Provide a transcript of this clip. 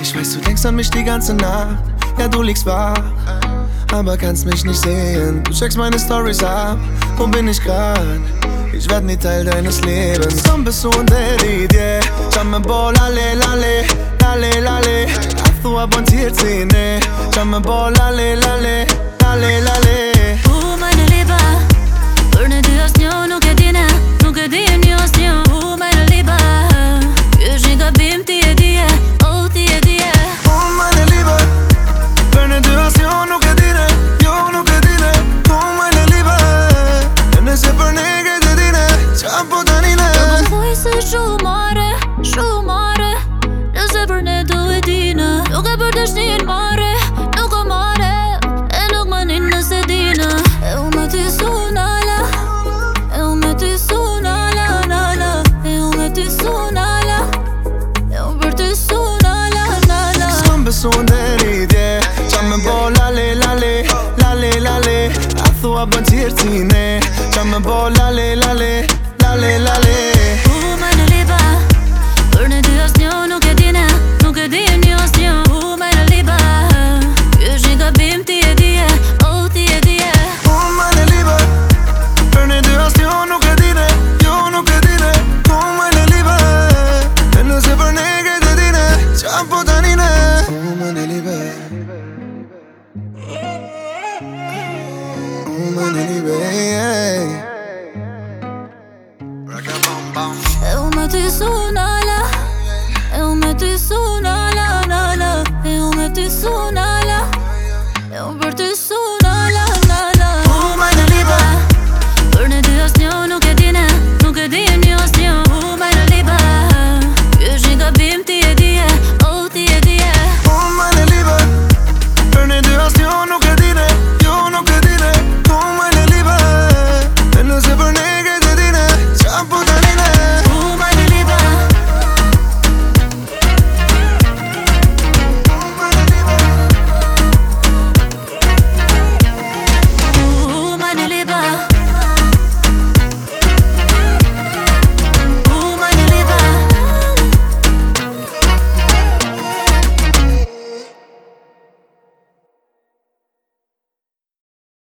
Ich weiß, du denkst an mich die ganze Nacht Ja, du liegst wach Aber kannst mich nicht sehen Du checkst meine Stories ab Wo po bin ich grad? Ich werd nie Teil deines Lebens Komm, bist du unter die Idee Jump and ball, lale, lale Lale, lale Ach, du ab und hier zieh, ne Jump and lale, lale Lale, lale Oh, meine Liebe Për në dy as nuk e dina Nuk e dina një as një është shumë mare, shumë mare Në zëpër do e dina Nuk e për dëshnin mare, nuk o mare E nuk më një nëse dina E u me ty nala E u me ty su nala, nala E u me ty nala E u për ty su nala, nala Së më beso në rritje Qa me bo lale, lale, lale, lale A thua bën qirë qine Qa me bo lale, lale, lale, lale É. Eu meto isso nela, eu meto isso